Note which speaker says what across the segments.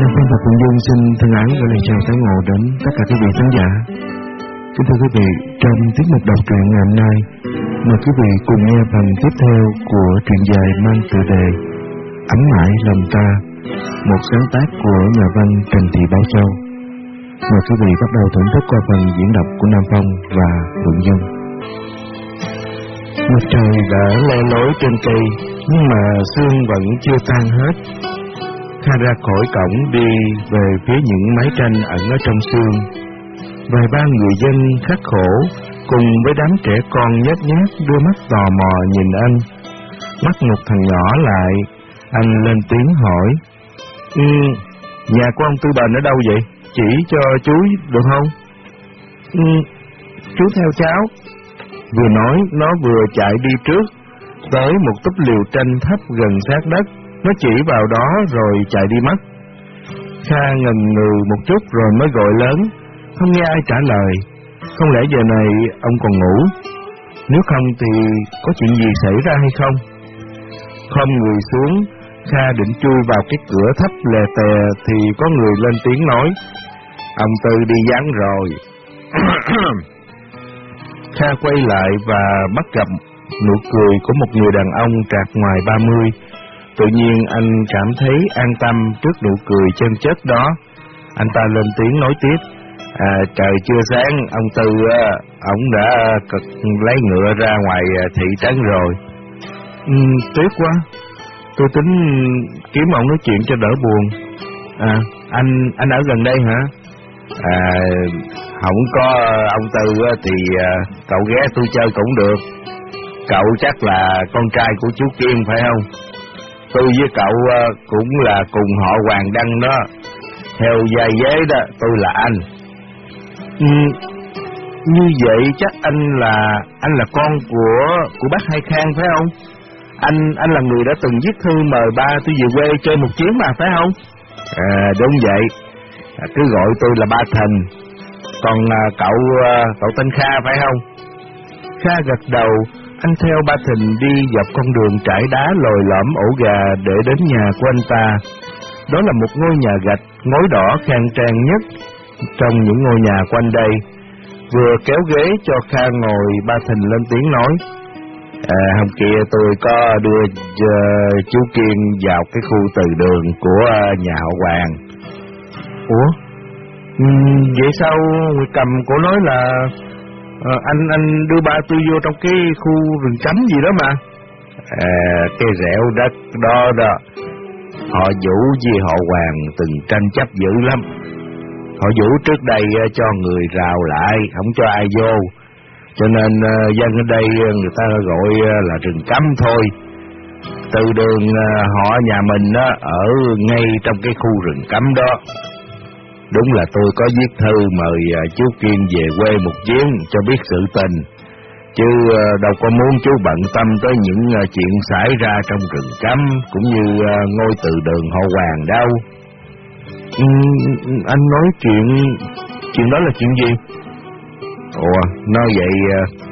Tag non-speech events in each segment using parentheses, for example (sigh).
Speaker 1: Nam Phong và Phụng Dương xin thân ái gửi lời chào tái ngộ đến tất cả quý vị khán giả. Kính thưa quý vị, trong tiết mục đọc truyện ngày hôm nay, mời quý vị cùng nghe phần tiếp theo của truyện dài mang tựa đề Ấm mãi lòng ta, một sáng tác của nhà văn Trần Thị Bảo Châu. Mời quý vị bắt đầu thưởng thức qua phần diễn đọc của Nam Phong và Phượng Dương. Mặt trời đã le lối trên cây, nhưng mà sương vẫn chưa tan hết Kha ra khỏi cổng đi về phía những mái tranh ẩn ở trong xương. Vài ba người dân khắc khổ cùng với đám trẻ con nhát nhát đưa mắt tò mò nhìn anh. Mắt một thằng nhỏ lại, anh lên tiếng hỏi. Ừ, nhà của ông Tư Bền ở đâu vậy? Chỉ cho chú được không? Ừ, chú theo cháu. Vừa nói, nó vừa chạy đi trước, tới một túp liều tranh thấp gần sát đất nó chỉ vào đó rồi chạy đi mất. Kha ngần ngừ một chút rồi mới gọi lớn, không nghe ai trả lời. Không lẽ giờ này ông còn ngủ? Nếu không thì có chuyện gì xảy ra hay không? Không người xuống, Kha định chui vào cái cửa thấp lè tè thì có người lên tiếng nói. Ông Tư đi dán rồi. (coughs) Kha quay lại và bắt gặp nụ cười của một người đàn ông trạc ngoài ba mươi Tự nhiên anh cảm thấy an tâm trước nụ cười chân chất đó. Anh ta lên tiếng nói tiếp. À, trời chưa sáng, ông Tư, ông đã cực lấy ngựa ra ngoài à, thị trấn rồi. Ừ, tiếc quá. Tôi tính kiếm ông nói chuyện cho đỡ buồn. À, anh anh ở gần đây hả? À, không có ông Tư thì à, cậu ghé tôi chơi cũng được. Cậu chắc là con trai của chú Kiên phải không? Tôi với cậu ờ, cũng là cùng họ Hoàng Đăng đó. Theo gia dế đó, tôi là anh. Ừ, như vậy chắc anh là anh là con của của bác Hai Khang phải không? Anh anh là người đã từng viết thư mời ba tôi về quê chơi một chuyến mà phải không? À, đúng vậy. À, cứ gọi tôi là ba Thành. Còn à, cậu à, cậu tên Kha phải không? Kha gật đầu anh theo ba thình đi dọc con đường trải đá lồi lõm ổ gà để đến nhà của anh ta. Đó là một ngôi nhà gạch, ngói đỏ khang trang nhất trong những ngôi nhà quanh đây. Vừa kéo ghế cho Kha ngồi, ba thình lên tiếng nói. À, hôm kia tôi có đưa uh, chú Kiên vào cái khu từ đường của uh, nhà họ Hoàng. Ủa? Ừ, vậy sao người cầm cổ nói là à, anh anh đưa ba tôi vô trong cái khu rừng cấm gì đó mà. À, cái rẻo đất đó đó. Họ vũ với họ hoàng từng tranh chấp dữ lắm. Họ vũ trước đây ờ, cho người rào lại không cho ai vô. Cho nên ờ, dân ở đây người ta gọi là rừng cấm thôi. Từ đường họ nhà mình đó ở ngay trong cái khu rừng cấm đó. Đúng là tôi có viết thư mời à, chú Kiên về quê một chuyến cho biết sự tình. Chứ à, đâu có muốn chú bận tâm tới những à, chuyện xảy ra trong rừng cấm cũng như ngôi từ đường Hồ hoàng đâu. Ừ, anh nói chuyện... chuyện đó là chuyện gì? Ủa, nói vậy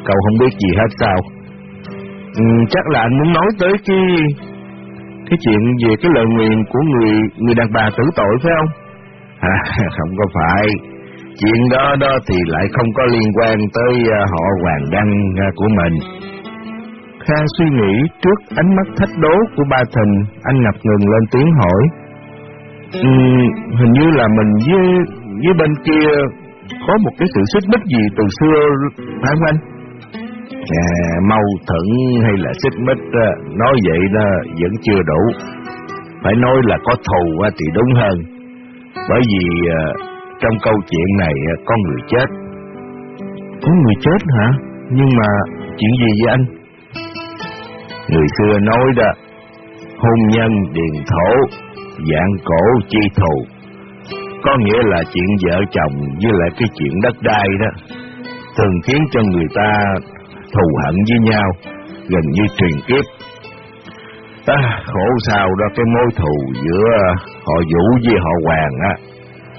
Speaker 1: cậu không biết gì hết sao? Ừ, chắc là anh muốn nói tới cái... cái chuyện về cái lời nguyền của người người đàn bà tử tội phải không? À, (laughs) không có phải. Chuyện đó đó thì lại không có liên quan tới à, họ Hoàng Đăng à, của mình. Kha suy nghĩ trước ánh mắt thách đố của ba Thình, anh ngập ngừng lên tiếng hỏi. Um, hình như là mình với, với bên kia có một cái sự xích mích gì từ xưa, phải không anh? À, mâu thuẫn hay là xích mích, à, nói vậy đó vẫn chưa đủ. Phải nói là có thù thì đúng hơn bởi vì uh, trong câu chuyện này uh, có người chết. Có người chết hả? Nhưng mà chuyện gì vậy anh? Người xưa nói đó, hôn nhân điền thổ, dạng cổ chi thù. Có nghĩa là chuyện vợ chồng với lại cái chuyện đất đai đó, thường khiến cho người ta thù hận với nhau, gần như truyền kiếp. À, khổ sao đó cái mối thù giữa họ Vũ với họ Hoàng á,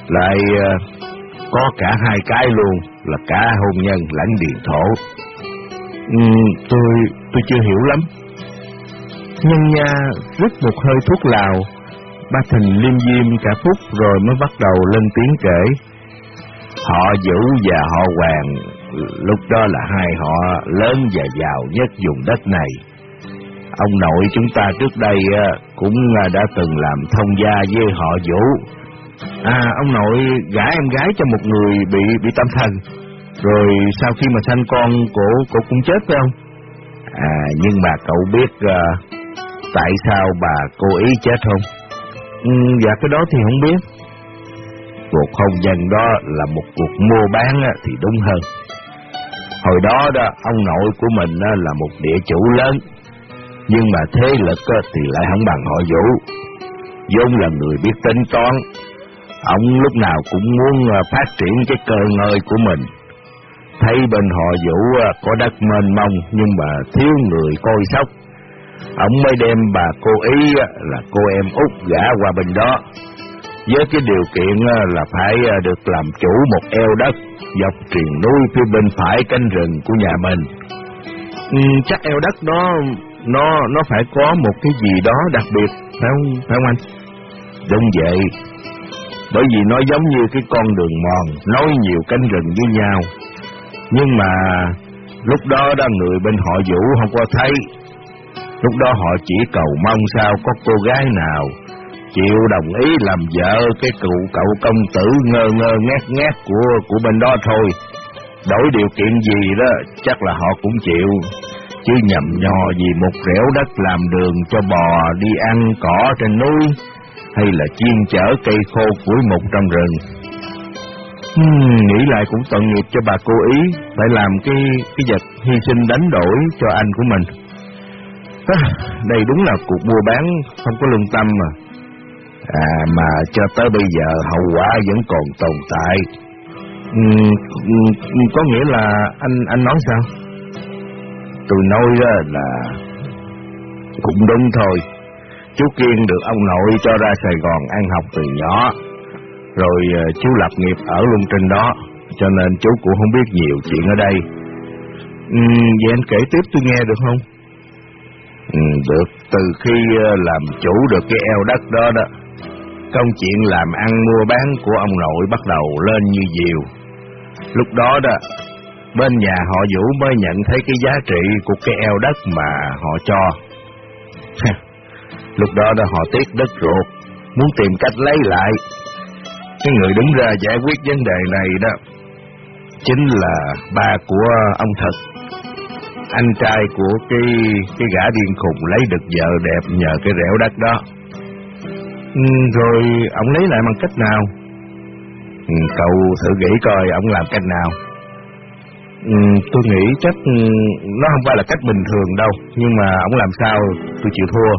Speaker 1: lại ờ, có cả hai cái luôn, là cả hôn nhân lẫn điện thổ. Ừ, tôi tôi chưa hiểu lắm. Nhân nha rút một hơi thuốc lào, ba thình liêm diêm cả phút rồi mới bắt đầu lên tiếng kể. Họ Vũ và họ Hoàng, lúc đó là hai họ lớn và giàu nhất vùng đất này. Ông nội chúng ta trước đây à, cũng à, đã từng làm thông gia với họ Vũ. À, ông nội gả em gái cho một người bị bị tâm thần, rồi sau khi mà sanh con, cổ cổ cũng chết phải không? À, nhưng mà cậu biết uh, tại sao bà cố ý chết không? Ừ, dạ cái đó thì không biết. Cuộc hôn nhân đó là một cuộc mua bán thì đúng hơn. Hồi đó đó, ông nội của mình là một địa chủ lớn, nhưng mà thế lực thì lại không bằng họ Vũ. vốn là người biết tính toán, ông lúc nào cũng muốn à, phát triển cái cơ ngơi của mình. Thấy bên họ Vũ à, có đất mênh mông nhưng mà thiếu người coi sóc. Ông mới đem bà cô ý à, là cô em út gả qua bên đó với cái điều kiện là phải được làm chủ một eo đất dọc triền núi phía bên phải cánh rừng của nhà mình. Ừ, chắc eo đất đó nó nó phải có một cái gì đó đặc biệt phải không phải không anh? Đúng vậy. Bởi vì nó giống như cái con đường mòn nối nhiều cánh rừng với nhau. Nhưng mà lúc đó đó người bên họ Vũ không có thấy. Lúc đó họ chỉ cầu mong sao có cô gái nào chịu đồng ý làm vợ cái cụ cậu công tử ngơ ngơ ngát ngát của của bên đó thôi. Đổi điều kiện gì đó, chắc là họ cũng chịu. Chứ nhầm nhò vì một rẻo đất làm đường cho bò đi ăn cỏ trên núi, hay là chiên chở cây khô củi mục trong rừng. Hmm, nghĩ lại cũng tội nghiệp cho bà cô ý, phải làm cái cái vật hy sinh đánh đổi cho anh của mình. À, đây đúng là cuộc mua bán không có lương tâm mà. À, mà cho tới bây giờ hậu quả vẫn còn tồn tại. Ừ, ừ, có nghĩa là anh anh nói sao? Tôi nói đó là cũng đúng thôi. Chú Kiên được ông nội cho ra Sài Gòn ăn học từ nhỏ, rồi ờ, chú lập nghiệp ở luôn trên đó, cho nên chú cũng không biết nhiều chuyện ở đây. Ừ, vậy anh kể tiếp tôi nghe được không? Ừ, được, từ khi ờ, làm chủ được cái eo đất đó đó, công chuyện làm ăn mua bán của ông nội bắt đầu lên như diều. Lúc đó đó, bên nhà họ Vũ mới nhận thấy cái giá trị của cái eo đất mà họ cho. Lúc đó đó họ tiếc đất ruột, muốn tìm cách lấy lại. Cái người đứng ra giải quyết vấn đề này đó, chính là ba của ông Thật. Anh trai của cái cái gã điên khùng lấy được vợ đẹp nhờ cái rẻo đất đó. Ừ, rồi ông lấy lại bằng cách nào? Ừ, cậu thử nghĩ coi ông làm cách nào. Ừ, tôi nghĩ chắc ừ, nó không phải là cách bình thường đâu, nhưng mà ông làm sao tôi chịu thua.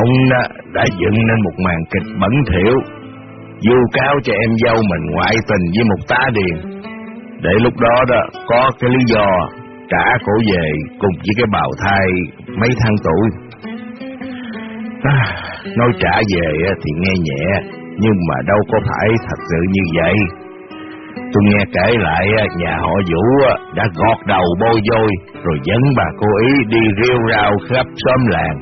Speaker 1: Ông đã, đã dựng nên một màn kịch bẩn thỉu, vu cáo cho em dâu mình ngoại tình với một tá điền, để lúc đó đó có cái lý do trả cổ về cùng với cái bào thai mấy tháng tuổi. À, nói trả về thì nghe nhẹ, nhưng mà đâu có phải thật sự như vậy. Tôi nghe kể lại nhà họ Vũ đã gọt đầu bôi vôi rồi dẫn bà cô ý đi rêu rao khắp xóm làng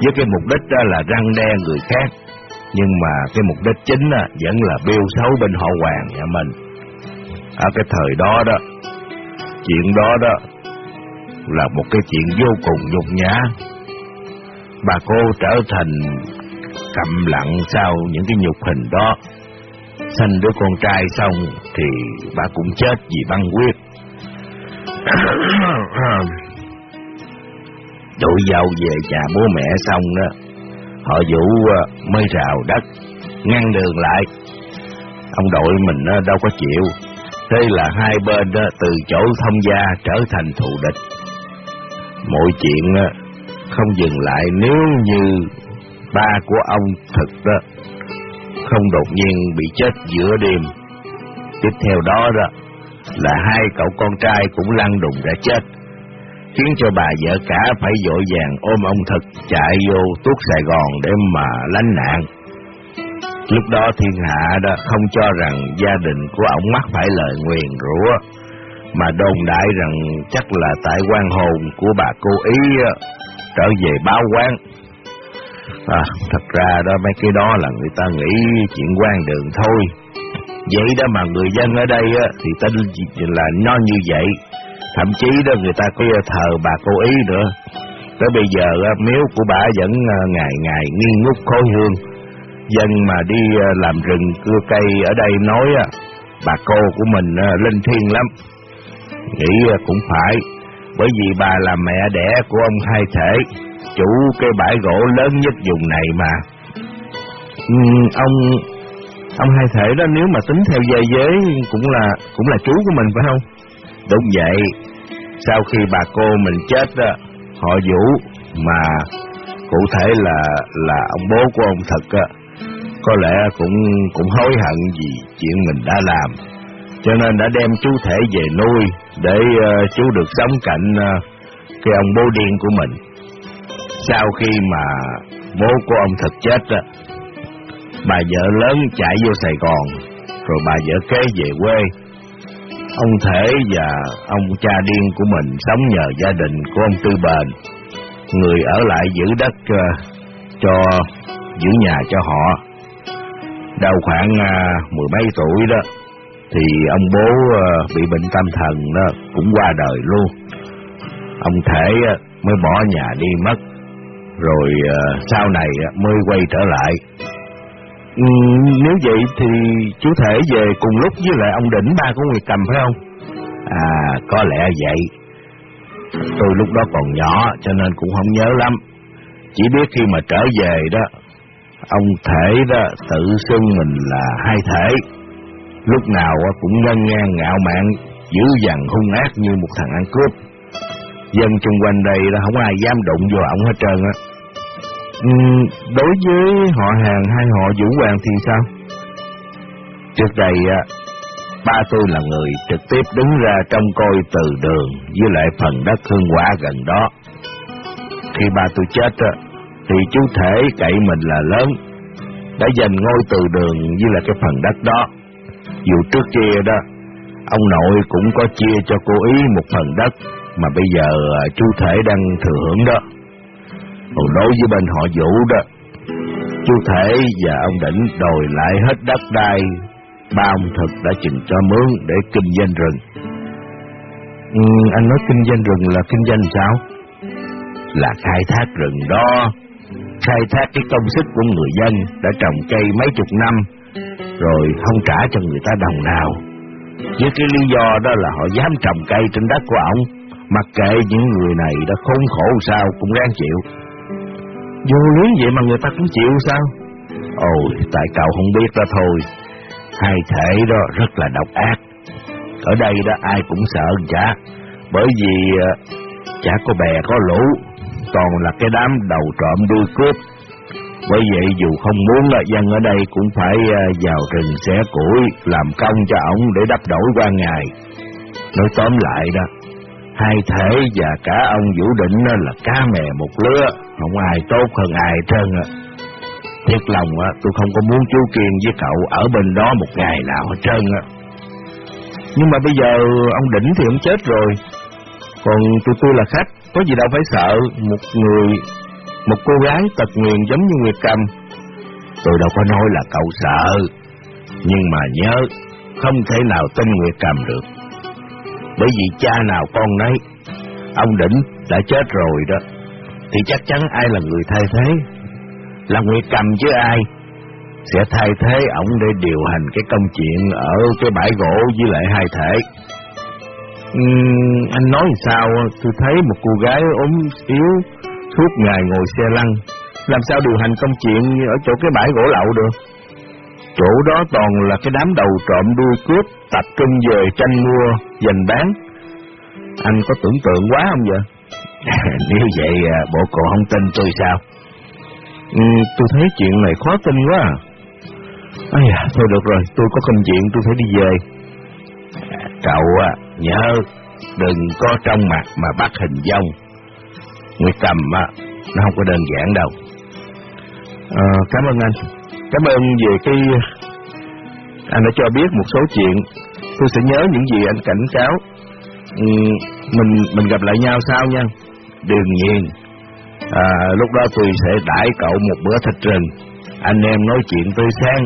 Speaker 1: với cái mục đích là răng đe người khác. Nhưng mà cái mục đích chính vẫn là biêu xấu bên họ Hoàng nhà mình. Ở cái thời đó đó, chuyện đó đó là một cái chuyện vô cùng nhục nhã. Bà cô trở thành câm lặng sau những cái nhục hình đó. Sinh đứa con trai xong thì bà cũng chết vì băng huyết. (coughs) Đội dâu về nhà bố mẹ xong đó, họ vũ à, mới rào đất, ngăn đường lại. Ông đội mình à, đâu có chịu, thế là hai bên à, từ chỗ thông gia trở thành thù địch. Mọi chuyện không dừng lại nếu như ba của ông thật đó không đột nhiên bị chết giữa đêm. Tiếp theo đó đó là hai cậu con trai cũng lăn đùng ra chết, khiến cho bà vợ cả phải dội vàng ôm ông thực chạy vô tuốt Sài Gòn để mà lánh nạn. Lúc đó thiên hạ đó không cho rằng gia đình của ông mắc phải lời nguyền rủa, mà đồn đại rằng chắc là tại quan hồn của bà cô ý trở về báo quán À, thật ra đó mấy cái đó là người ta nghĩ chuyện quan đường thôi. Vậy đó mà người dân ở đây á, thì tin là nó như vậy. Thậm chí đó người ta có thờ bà cô ý nữa. Tới bây giờ á miếu của bà vẫn à, ngày ngày nghi ngút khói hương. Dân mà đi à, làm rừng cưa cây ở đây nói á bà cô của mình à, linh thiêng lắm. Nghĩ cũng phải, bởi vì bà là mẹ đẻ của ông hai thể, chủ cái bãi gỗ lớn nhất vùng này mà. Ừ, ông ông hai thể đó nếu mà tính theo dây giới cũng là cũng là chú của mình phải không? Đúng vậy. Sau khi bà cô mình chết đó, họ Vũ mà cụ thể là là ông bố của ông thật á, có lẽ cũng cũng hối hận vì chuyện mình đã làm, cho nên đã đem chú thể về nuôi để uh, chú được sống cạnh uh, cái ông bố điên của mình. Sau khi mà bố của ông thật chết đó, bà vợ lớn chạy vô Sài Gòn, rồi bà vợ kế về quê. Ông Thể và ông cha điên của mình sống nhờ gia đình của ông Tư Bền, người ở lại giữ đất ờ, cho giữ nhà cho họ. Đầu khoảng ờ, mười mấy tuổi đó, thì ông bố ờ, bị bệnh tâm thần đó cũng qua đời luôn. Ông Thể mới bỏ nhà đi mất, rồi ờ, sau này mới quay trở lại. Ừ, nếu vậy thì chú thể về cùng lúc với lại ông đỉnh ba của Nguyệt Cầm phải không? À, có lẽ vậy. Tôi lúc đó còn nhỏ cho nên cũng không nhớ lắm. Chỉ biết khi mà trở về đó, ông thể đó tự xưng mình là hai thể. Lúc nào cũng ngân ngang ngạo mạn, dữ dằn hung ác như một thằng ăn cướp. Dân chung quanh đây đó không ai dám đụng vô ông hết trơn á. Ừ, đối với họ hàng hay họ Vũ Hoàng thì sao? Trước đây à, ba tôi là người trực tiếp đứng ra trong coi từ đường với lại phần đất hương quả gần đó. Khi ba tôi chết à, thì chú thể cậy mình là lớn, đã giành ngôi từ đường với lại cái phần đất đó. Dù trước kia đó, ông nội cũng có chia cho cô ý một phần đất mà bây giờ à, chú thể đang thừa hưởng đó. Còn đối với bên họ Vũ đó, chú Thể và ông Đỉnh đòi lại hết đất đai, ba ông thực đã chừng cho mướn để kinh doanh rừng. Ừ, anh nói kinh doanh rừng là kinh doanh sao? Là khai thác rừng đó, khai thác cái công sức của người dân đã trồng cây mấy chục năm, rồi không trả cho người ta đồng nào. Với cái lý do đó là họ dám trồng cây trên đất của ông, mặc kệ những người này đã khốn khổ sao cũng ráng chịu. Vô lý vậy mà người ta cũng chịu sao? Ôi, tại cậu không biết đó thôi. Hai thể đó rất là độc ác. Ở đây đó ai cũng sợ chả. Bởi vì à, chả có bè có lũ, toàn là cái đám đầu trộm đuôi cướp. Bởi vậy dù không muốn là dân ở đây cũng phải à, vào rừng xẻ củi, làm công cho ổng để đắp đổi qua ngày. Nói tóm lại đó, hai thế và cả ông Vũ Định là cá mè một lứa, không ai tốt hơn ai trơn á. Thiệt lòng á, tôi không có muốn chú Kiên với cậu ở bên đó một ngày nào hết trơn á. Nhưng mà bây giờ ông Đỉnh thì ông chết rồi, còn tôi tôi là khách, có gì đâu phải sợ một người, một cô gái tật nguyền giống như Nguyệt Cầm. Tôi đâu có nói là cậu sợ, nhưng mà nhớ, không thể nào tin Nguyệt Cầm được bởi vì cha nào con nấy. Ông Đỉnh đã chết rồi đó, thì chắc chắn ai là người thay thế? Là Nguyệt Cầm chứ ai? Sẽ thay thế ổng để điều hành cái công chuyện ở cái bãi gỗ với lại hai thể. Uhm, anh nói sao tôi thấy một cô gái ốm yếu suốt ngày ngồi xe lăn làm sao điều hành công chuyện ở chỗ cái bãi gỗ lậu được chỗ đó toàn là cái đám đầu trộm đuôi cướp tập trung về tranh mua, giành bán. Anh có tưởng tượng quá không vậy? (laughs) Nếu vậy à, bộ cậu không tin tôi sao? Ừ, tôi thấy chuyện này khó tin quá à. Ây à, thôi được rồi, tôi có công chuyện tôi phải đi về. À, cậu à, nhớ đừng có trong mặt mà bắt hình dông. Nguyệt Cầm á, nó không có đơn giản đâu. À, cảm ơn anh. Cảm ơn về cái anh đã cho biết một số chuyện. Tôi sẽ nhớ những gì anh cảnh cáo. Ừ, mình mình gặp lại nhau sau nha. Đương nhiên. À, lúc đó tôi sẽ đãi cậu một bữa thịt rừng. Anh em nói chuyện tươi sáng.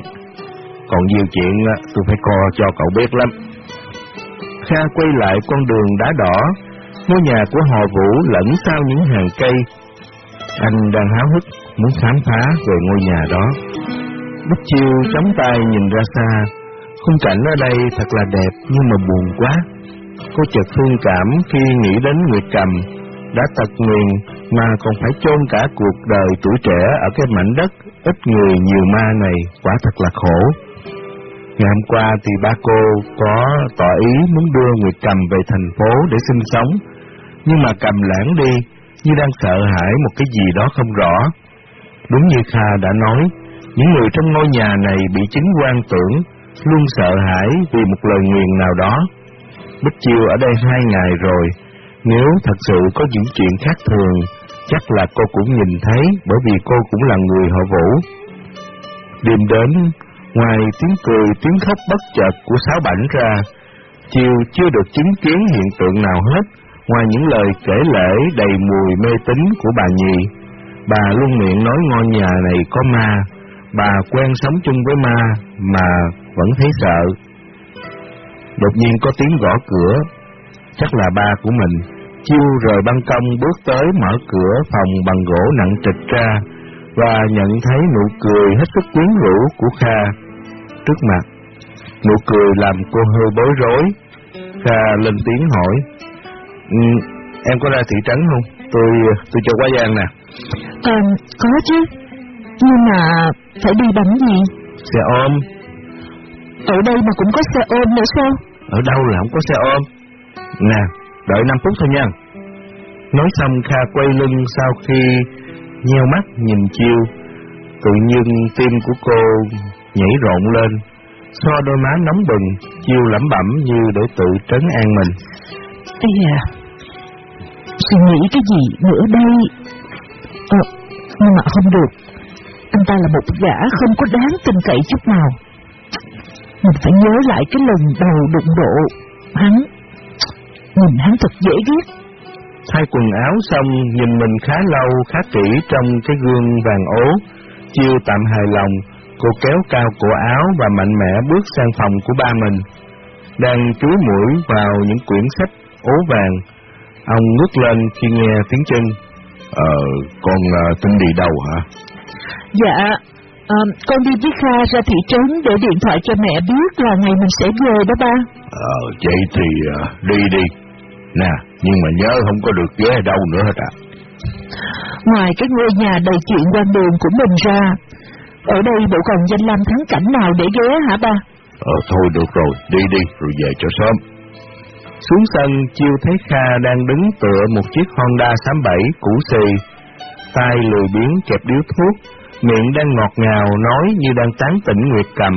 Speaker 1: Còn nhiều chuyện tôi phải co cho cậu biết lắm. Kha quay lại con đường đá đỏ, ngôi nhà của họ Vũ lẫn sau những hàng cây. Anh đang háo hức muốn khám phá về ngôi nhà đó. Bích Chiêu chống tay nhìn ra xa, khung cảnh ở đây thật là đẹp nhưng mà buồn quá. Cô chợt thương cảm khi nghĩ đến người Cầm đã tật nguyền mà còn phải chôn cả cuộc đời tuổi trẻ ở cái mảnh đất ít người nhiều ma này, quả thật là khổ. Ngày hôm qua thì ba cô có tỏ ý muốn đưa Nguyệt Cầm về thành phố để sinh sống, nhưng mà cầm lãng đi, như đang sợ hãi một cái gì đó không rõ. Đúng như Kha đã nói, những người trong ngôi nhà này bị chứng quan tưởng, luôn sợ hãi vì một lời nguyền nào đó. Bích Chiêu ở đây hai ngày rồi, nếu thật sự có những chuyện khác thường, chắc là cô cũng nhìn thấy bởi vì cô cũng là người họ Vũ. Đêm đến, ngoài tiếng cười, tiếng khóc bất chợt của Sáu Bảnh ra, Chiêu chưa được chứng kiến hiện tượng nào hết, ngoài những lời kể lễ đầy mùi mê tín của bà Nhì. Bà luôn miệng nói ngôi nhà này có ma, bà quen sống chung với ma mà vẫn thấy sợ. Đột nhiên có tiếng gõ cửa, chắc là ba của mình. Chiêu rời ban công bước tới mở cửa phòng bằng gỗ nặng trịch ra và nhận thấy nụ cười hết sức quyến rũ của Kha trước mặt. Nụ cười làm cô hơi bối rối. Kha lên tiếng hỏi, um, em có ra thị trấn không? Tôi tôi cho quá gian nè.
Speaker 2: À, có chứ, nhưng mà phải đi bằng gì?
Speaker 1: Xe ôm.
Speaker 2: Ở đây mà cũng có xe ôm nữa sao?
Speaker 1: Ở đâu là không có xe ôm? Nè, đợi 5 phút thôi nha. Nói xong Kha quay lưng sau khi nheo mắt nhìn Chiêu. Tự nhiên tim của cô nhảy rộn lên, so đôi má nóng bừng, Chiêu lẩm bẩm như để tự trấn an mình.
Speaker 2: Ây à, suy nghĩ cái gì nữa đây? Ờ, nhưng mà không được. Anh ta là một gã không có đáng tin cậy chút nào. Mình phải nhớ lại cái lần đầu đụng độ. Hắn, nhìn hắn thật dễ ghét.
Speaker 1: Thay quần áo xong, nhìn mình khá lâu, khá kỹ trong cái gương vàng ố. Chiêu tạm hài lòng, cô kéo cao cổ áo và mạnh mẽ bước sang phòng của ba mình. Đang chúi mũi vào những quyển sách ố vàng, ông ngước lên khi nghe tiếng chân. Ờ, con uh, tính đi đâu hả?
Speaker 2: Dạ, à, con đi với Kha ra thị trấn để điện thoại cho mẹ biết là ngày mình sẽ về đó ba.
Speaker 1: Ờ, vậy thì uh, đi đi. Nè, nhưng mà nhớ không có được ghé đâu nữa hết à.
Speaker 2: Ngoài cái ngôi nhà đầy chuyện quan đường của mình ra, ở đây bộ còn danh lam thắng cảnh nào để ghé hả ba?
Speaker 1: Ờ, thôi được rồi, đi đi, rồi về cho sớm. Xuống sân, Chiêu thấy Kha đang đứng tựa một chiếc Honda 67 cũ xì, tay lười biếng kẹp điếu thuốc, miệng đang ngọt ngào nói như đang tán tỉnh Nguyệt Cầm.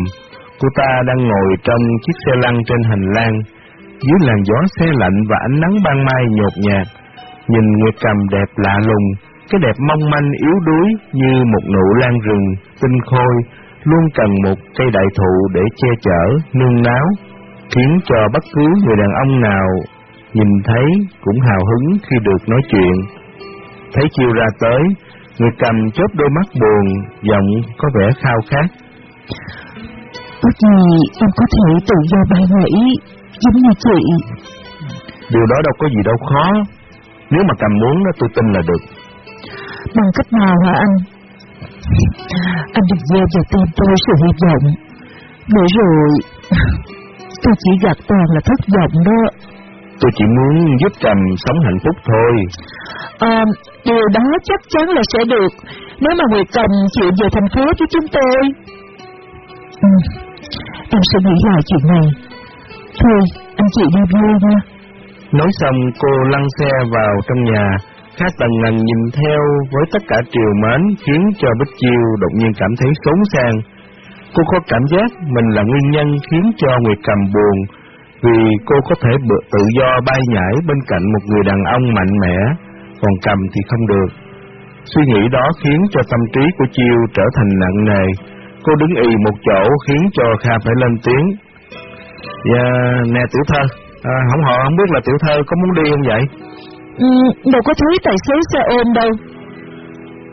Speaker 1: Cô ta đang ngồi trong chiếc xe lăn trên hành lang, dưới làn gió xe lạnh và ánh nắng ban mai nhột nhạt. Nhìn Nguyệt Cầm đẹp lạ lùng, cái đẹp mong manh yếu đuối như một nụ lan rừng, tinh khôi, luôn cần một cây đại thụ để che chở, nương náo, khiến cho bất cứ người đàn ông nào nhìn thấy cũng hào hứng khi được nói chuyện. Thấy chiêu ra tới, người cầm chớp đôi mắt buồn, giọng có vẻ khao khát.
Speaker 2: Có gì em có thể tự do bay nhảy giống như chị.
Speaker 1: Điều đó đâu có gì đâu khó. Nếu mà cầm muốn đó tôi tin là được.
Speaker 2: Bằng cách nào hả anh? Anh đừng gieo vào tim tôi sự hy vọng. Để rồi tôi chỉ gặp toàn là thất vọng đó.
Speaker 1: Tôi chỉ muốn giúp Trầm sống hạnh phúc thôi.
Speaker 2: À, điều đó chắc chắn là sẽ được nếu mà Nguyệt Cầm chịu về thành phố với chúng tôi. Ừ, em sẽ nghĩ lại chuyện này. Thôi, anh chị đi vui nha.
Speaker 1: Nói xong cô lăn xe vào trong nhà, Khá tần ngần nhìn theo với tất cả triều mến khiến cho Bích Chiêu đột nhiên cảm thấy xốn sang. Cô có cảm giác mình là nguyên nhân khiến cho Nguyệt Cầm buồn, vì cô có thể tự do bay nhảy bên cạnh một người đàn ông mạnh mẽ, còn Cầm thì không được. Suy nghĩ đó khiến cho tâm trí của Chiêu trở thành nặng nề. Cô đứng y một chỗ khiến cho Kha phải lên tiếng. Dạ, nè tiểu thơ, à, không họ không biết là tiểu thơ có muốn đi không vậy?
Speaker 2: Ừ, đâu có thấy tài xế xe ôm đâu.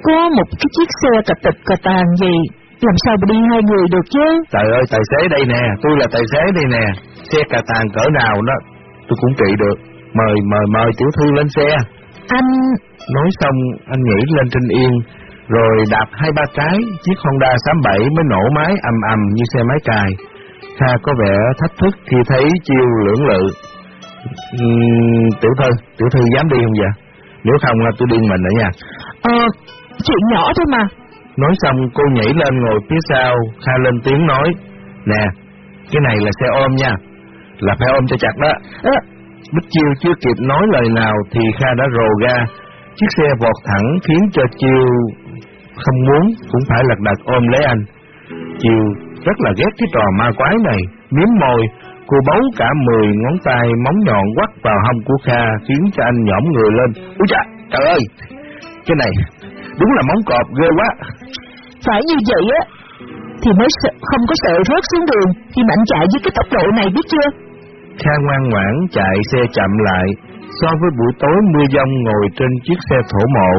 Speaker 2: có một cái chiếc xe cà tịch cà tàn gì, làm sao mà đi hai người được chứ?
Speaker 1: Trời ơi, tài xế đây nè, tôi là tài xế đây nè. Xe cà tàn cỡ nào đó, tôi cũng trị được. Mời, mời, mời tiểu thư lên xe.
Speaker 2: Anh...
Speaker 1: Nói xong, anh nhảy lên trên yên, rồi đạp hai ba cái, chiếc Honda 67 mới nổ máy ầm ầm như xe máy cài. Kha có vẻ thách thức khi thấy chiêu lưỡng lự. Uhm, tiểu thư, tiểu thư dám đi không vậy? Nếu không là tôi điên mình nữa nha.
Speaker 2: Ờ, chuyện nhỏ thôi mà.
Speaker 1: Nói xong cô nhảy lên ngồi phía sau, Kha lên tiếng nói, Nè, cái này là xe ôm nha, là phải ôm cho chặt đó.
Speaker 2: Ờ,
Speaker 1: Bích Chiêu chưa kịp nói lời nào thì Kha đã rồ ga, chiếc xe vọt thẳng khiến cho Chiêu không muốn cũng phải lật đật ôm lấy anh. Chiêu rất là ghét cái trò ma quái này, miếm môi, cô bấu cả mười ngón tay móng nhọn quắt vào hông của Kha khiến cho anh nhõm người lên. Úi cha, trời ơi, cái này đúng là móng cọp ghê quá.
Speaker 2: phải như vậy á, thì mới sợ, không có sợ rớt xuống đường khi mà anh chạy với cái tốc độ này biết chưa?
Speaker 1: Kha ngoan ngoãn chạy xe chậm lại, so với buổi tối mưa giông ngồi trên chiếc xe thổ mộ,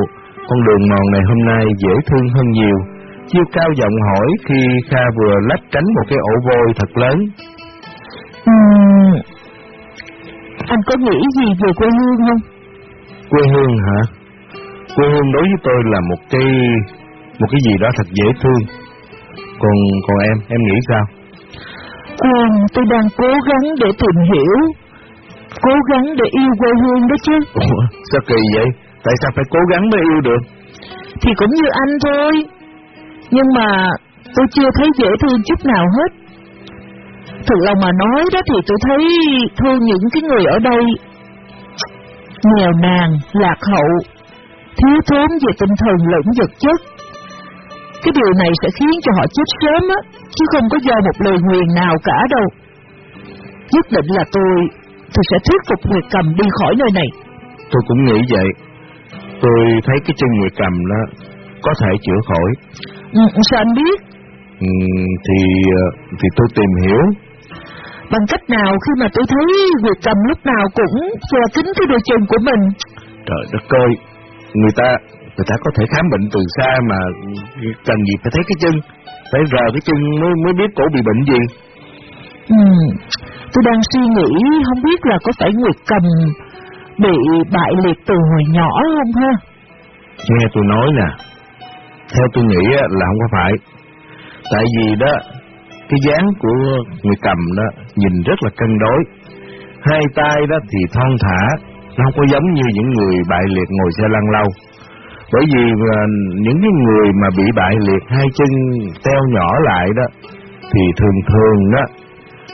Speaker 1: con đường mòn này hôm nay dễ thương hơn nhiều. Chiêu cao giọng hỏi khi Kha vừa lách tránh một cái ổ vôi thật lớn.
Speaker 2: Uhm, anh có nghĩ gì về quê hương không?
Speaker 1: Quê hương hả? Quê hương đối với tôi là một cái một cái gì đó thật dễ thương. Còn còn em, em nghĩ sao?
Speaker 2: Quên, tôi đang cố gắng để tìm hiểu, cố gắng để yêu quê hương đó chứ.
Speaker 1: Ủa, sao kỳ vậy? Tại sao phải cố gắng mới yêu được?
Speaker 2: Thì cũng như anh thôi. Nhưng mà tôi chưa thấy dễ thương chút nào hết. Thực lòng mà nói đó thì tôi thấy thương những cái người ở đây nghèo nàn, lạc hậu, thiếu thốn về tinh thần lẫn vật chất. Cái điều này sẽ khiến cho họ chết sớm á, chứ không có do một lời nguyền nào cả đâu. Nhất định là tôi, tôi sẽ thuyết phục Nguyệt Cầm đi khỏi nơi này.
Speaker 1: Tôi cũng nghĩ vậy. Tôi thấy cái chân người cầm đó có thể chữa khỏi.
Speaker 2: Ừ, sao anh biết?
Speaker 1: Ừ, thì ờ, thì tôi tìm hiểu.
Speaker 2: Bằng cách nào khi mà tôi thấy Nguyệt Cầm lúc nào cũng che kín cái đôi chân của mình.
Speaker 1: Trời đất ơi, người ta người ta có thể khám bệnh từ xa mà cần gì phải thấy cái chân, phải rờ cái chân mới mới biết cổ bị bệnh gì.
Speaker 2: Ừ, tôi đang suy nghĩ không biết là có phải Nguyệt Cầm bị bại liệt từ hồi nhỏ không ha?
Speaker 1: Nghe tôi nói nè, theo tôi nghĩ là không có phải. Tại vì đó, cái dáng của người cầm đó nhìn rất là cân đối. Hai tay đó thì thon thả, nó không có giống như những người bại liệt ngồi xe lăn lâu. Bởi vì à, những cái người mà bị bại liệt hai chân teo nhỏ lại đó, thì thường thường đó,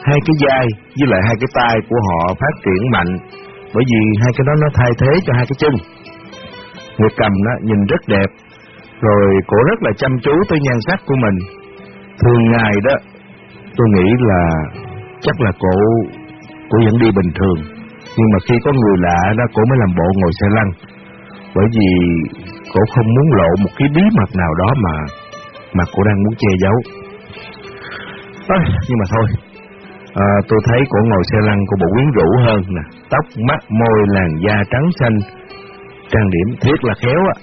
Speaker 1: hai cái vai với lại hai cái tay của họ phát triển mạnh, bởi vì hai cái đó nó thay thế cho hai cái chân. Người cầm đó nhìn rất đẹp, rồi cổ rất là chăm chú tới nhan sắc của mình. Thường ngày đó, tôi nghĩ là chắc là cổ cổ vẫn đi bình thường, nhưng mà khi có người lạ đó cổ mới làm bộ ngồi xe lăn. Bởi vì cổ không muốn lộ một cái bí mật nào đó mà mà cổ đang muốn che giấu. À, nhưng mà thôi, à, tôi thấy cổ ngồi xe lăn của bộ quyến rũ hơn nè, tóc, mắt, môi, làn da trắng xanh, trang điểm thiệt là khéo á.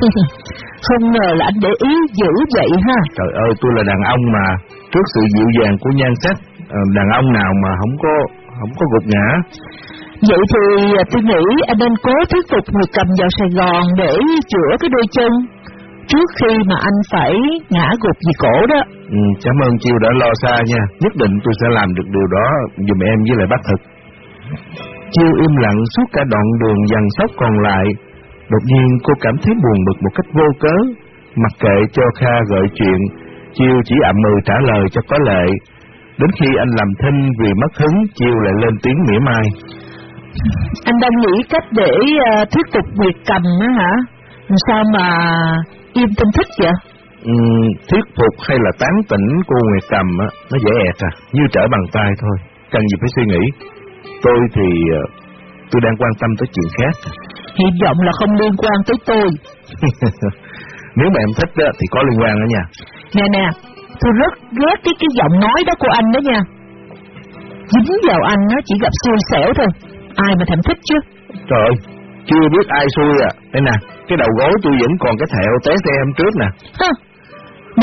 Speaker 1: (laughs)
Speaker 2: không ngờ là anh để ý dữ vậy ha.
Speaker 1: Trời ơi, tôi là đàn ông mà, trước sự dịu dàng của nhan sắc, ờ, đàn ông nào mà không có không có gục ngã.
Speaker 2: Vậy thì à, tôi nghĩ anh nên cố thuyết phục người cầm vào Sài Gòn để chữa cái đôi chân trước khi mà anh phải ngã gục vì cổ đó.
Speaker 1: Ừ, cảm ơn Chiêu đã lo xa nha, nhất định tôi sẽ làm được điều đó dùm em với lại bác thực. Chiêu im lặng suốt cả đoạn đường dằn sóc còn lại, đột nhiên cô cảm thấy buồn bực một cách vô cớ, mặc kệ cho Kha gợi chuyện, Chiêu chỉ ậm ừ trả lời cho có lệ. Đến khi anh làm thinh vì mất hứng, Chiêu lại lên tiếng mỉa mai.
Speaker 2: Anh đang nghĩ cách để uh, thuyết phục Nguyệt cầm á hả? Sao mà im tinh thích vậy?
Speaker 1: Uhm, thuyết phục hay là tán tỉnh cô Nguyệt Cầm á, nó dễ ẹt à, như trở bằng tay thôi, cần gì phải suy nghĩ. Tôi thì ờ, tôi đang quan tâm tới chuyện khác.
Speaker 2: Hy vọng là không liên quan tới tôi. (laughs)
Speaker 1: Nếu mà em thích đó, thì có liên quan đó nha.
Speaker 2: Nè nè, tôi rất ghét cái cái giọng nói đó của anh đó nha. Dính vào anh nó chỉ gặp xui xẻo thôi. Ai mà thèm thích chứ?
Speaker 1: Trời ơi, Chưa biết ai xui à. Đây nè, cái đầu gối tôi vẫn còn cái thẹo té xe hôm trước nè.
Speaker 2: Hơ,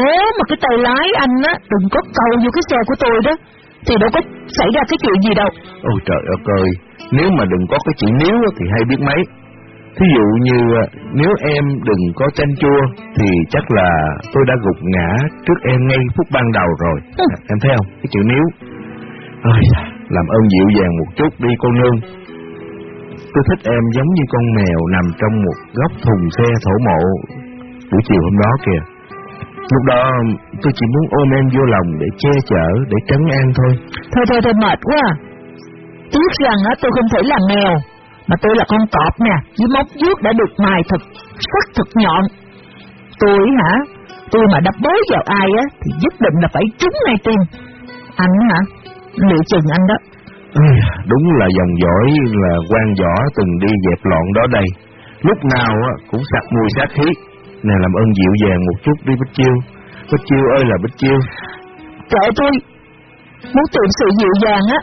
Speaker 2: nếu mà cái tay lái anh á, đừng có cầu vô cái xe của tôi đó, thì đâu có xảy ra cái chuyện gì đâu.
Speaker 1: Ôi trời ơi ơi, nếu mà đừng có cái chuyện nếu thì hay biết mấy. Thí dụ như à, nếu em đừng có chanh chua thì chắc là tôi đã gục ngã trước em ngay phút ban đầu rồi.
Speaker 2: Ừ.
Speaker 1: Em thấy không? Cái chữ nếu. Ôi, làm ơn dịu dàng một chút đi cô nương. Tôi thích em giống như con mèo nằm trong một góc thùng xe thổ mộ buổi chiều hôm đó kìa. Lúc đó tôi chỉ muốn ôm em vô lòng để che chở, để trấn an thôi.
Speaker 2: Thôi thôi thôi mệt quá à. Tiếc rằng tôi không thể làm mèo, mà tôi là con cọp nè, với móng vuốt đã được mài thật, sắc thật nhọn. Tôi hả, tôi mà đập bới vào ai á, thì nhất định là phải trúng ngay tim. Anh hả, liệu chừng anh đó.
Speaker 1: Ây, Đúng là dòng dõi là quan võ từng đi dẹp loạn đó đây. Lúc nào á, cũng sặc mùi sát khí. Nè làm ơn dịu dàng một chút đi Bích Chiêu. Bích Chiêu ơi là Bích Chiêu.
Speaker 2: Kệ tôi, muốn tìm sự dịu dàng á,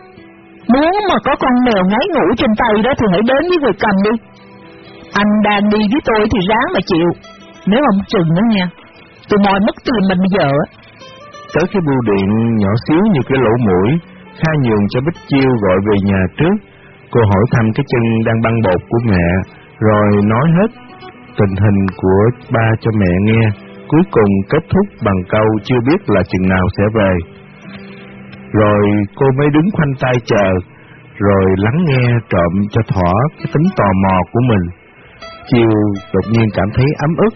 Speaker 2: muốn mà có con mèo ngáy ngủ trên tay đó thì hãy đến với người cầm đi. Anh đang đi với tôi thì ráng mà chịu, nếu ông chừng nữa nha. Tôi mòi mất tiền mình bây giờ á.
Speaker 1: Tới cái bưu điện nhỏ xíu như cái lỗ mũi, Kha nhường cho Bích Chiêu gọi về nhà trước. Cô hỏi thăm cái chân đang băng bột của mẹ, rồi nói hết tình hình của ba cho mẹ nghe. Cuối cùng kết thúc bằng câu chưa biết là chừng nào sẽ về. Rồi cô mới đứng khoanh tay chờ, rồi lắng nghe trộm cho thỏa cái tính tò mò của mình. Chiều đột nhiên cảm thấy ấm ức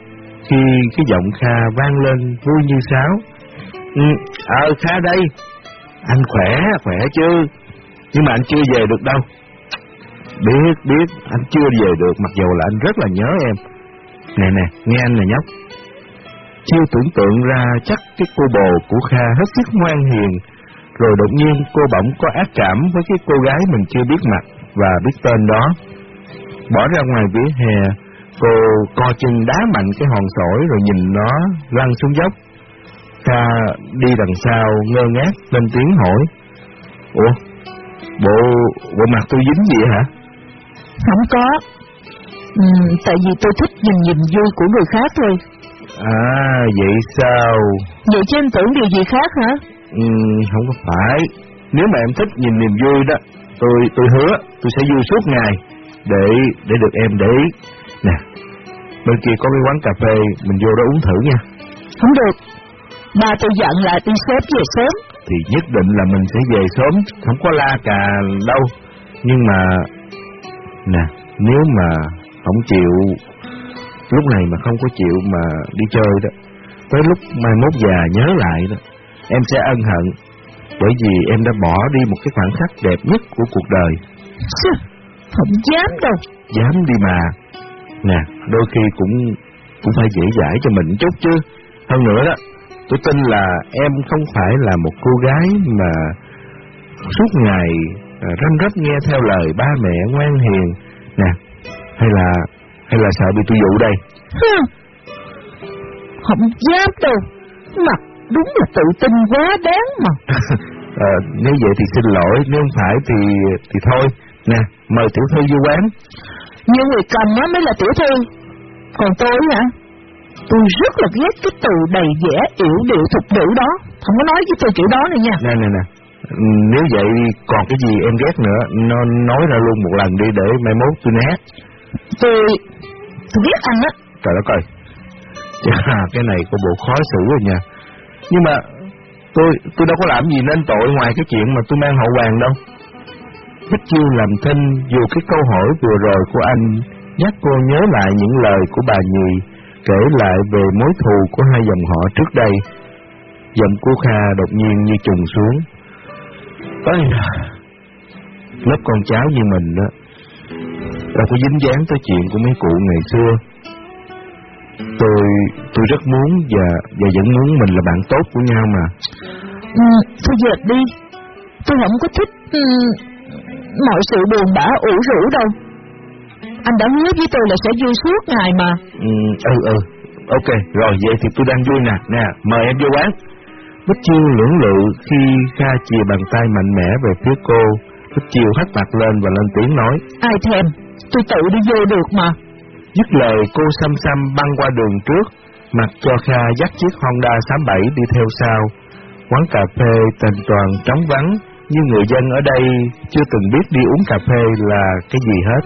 Speaker 1: khi cái giọng Kha vang lên vui như sáo. Ừ, ờ Kha đây, anh khỏe, khỏe chứ, nhưng mà anh chưa về được đâu. Biết, biết, anh chưa về được mặc dù là anh rất là nhớ em. Nè nè, nghe anh nè nhóc. Chiêu tưởng tượng ra chắc cái cô bồ của Kha hết sức ngoan hiền, rồi đột nhiên cô bỗng có ác cảm với cái cô gái mình chưa biết mặt và biết tên đó. Bỏ ra ngoài vỉa hè, cô co chân đá mạnh cái hòn sỏi rồi nhìn nó lăn xuống dốc. Kha đi đằng sau ngơ ngác lên tiếng hỏi. Ủa, bộ, bộ mặt tôi dính gì hả?
Speaker 2: Không có. Ừ, tại vì tôi thích nhìn nhìn vui của người khác thôi.
Speaker 1: À, vậy sao?
Speaker 2: Vậy chứ anh tưởng điều gì khác hả?
Speaker 1: Ừ, không có phải. Nếu mà em thích nhìn niềm vui đó, tôi tôi hứa tôi sẽ vui suốt ngày để để được em để ý. Nè, bên kia có cái quán cà phê, mình vô đó uống thử nha.
Speaker 2: Không được. Ba tôi dặn là đi sớm về sớm.
Speaker 1: Thì nhất định là mình sẽ về sớm, không có la cà đâu. Nhưng mà, nè, nếu mà không chịu, lúc này mà không có chịu mà đi chơi đó, tới lúc mai mốt già nhớ lại đó, em sẽ ân hận. Bởi vì em đã bỏ đi một cái khoảnh khắc đẹp nhất của cuộc đời.
Speaker 2: Sư, Không dám đâu.
Speaker 1: Dám đi mà. Nè, đôi khi cũng cũng phải dễ dãi cho mình chút chứ. Hơn nữa đó, tôi tin là em không phải là một cô gái mà suốt ngày à, răm rắp nghe theo lời ba mẹ ngoan hiền. Nè, hay là hay là sợ bị tôi dụ đây?
Speaker 2: Hừ. Không dám đâu. Mặt đúng là tự tin quá đáng mà. (laughs)
Speaker 1: Ờ, nếu vậy thì xin lỗi, nếu không phải thì thì thôi. Nè, mời tiểu thư vô quán.
Speaker 2: Nhưng người cầm á mới là tiểu thư. Còn tôi hả? Tôi rất là ghét cái từ đầy vẻ yểu điệu thục nữ đó. Không có nói với tôi kiểu đó nữa nha.
Speaker 1: Nè nè nè, nếu vậy còn cái gì em ghét nữa, nó nói ra luôn một lần đi để mai mốt tôi né.
Speaker 2: Tôi... Tôi ghét anh á.
Speaker 1: Trời đất ơi, chà, cái này có bộ khó xử rồi nha. Nhưng mà tôi tôi đâu có làm gì nên tội ngoài cái chuyện mà tôi mang hậu hoàng đâu. Bích Chiêu làm thinh dù cái câu hỏi vừa rồi của anh nhắc cô nhớ lại những lời của bà Nhì kể lại về mối thù của hai dòng họ trước đây. Giọng của Kha đột nhiên như trùng xuống. Ơi, lớp con cháu như mình đó, đâu có dính dáng tới chuyện của mấy cụ ngày xưa. Tôi tôi rất muốn và và vẫn muốn mình là bạn tốt của nhau mà.
Speaker 2: Ừ, thôi dẹp đi. Tôi không có thích ừ, mọi sự buồn bã ủ rũ đâu. Anh đã hứa với tôi là sẽ vui suốt ngày mà.
Speaker 1: Ừ, ừ, ừ. Ok, rồi vậy thì tôi đang vui nè. Nè, mời em vô quán. Bích Chiêu lưỡng lự khi Kha chìa bàn tay mạnh mẽ về phía cô. Bích Chiêu hất mặt lên và lên tiếng nói.
Speaker 2: Ai thèm, tôi tự đi vô được mà.
Speaker 1: Dứt lời cô xăm xăm băng qua đường trước, mặc cho Kha dắt chiếc Honda 87 đi theo sau. Quán cà phê tền toàn trống vắng, nhưng người dân ở đây chưa từng biết đi uống cà phê là cái gì hết.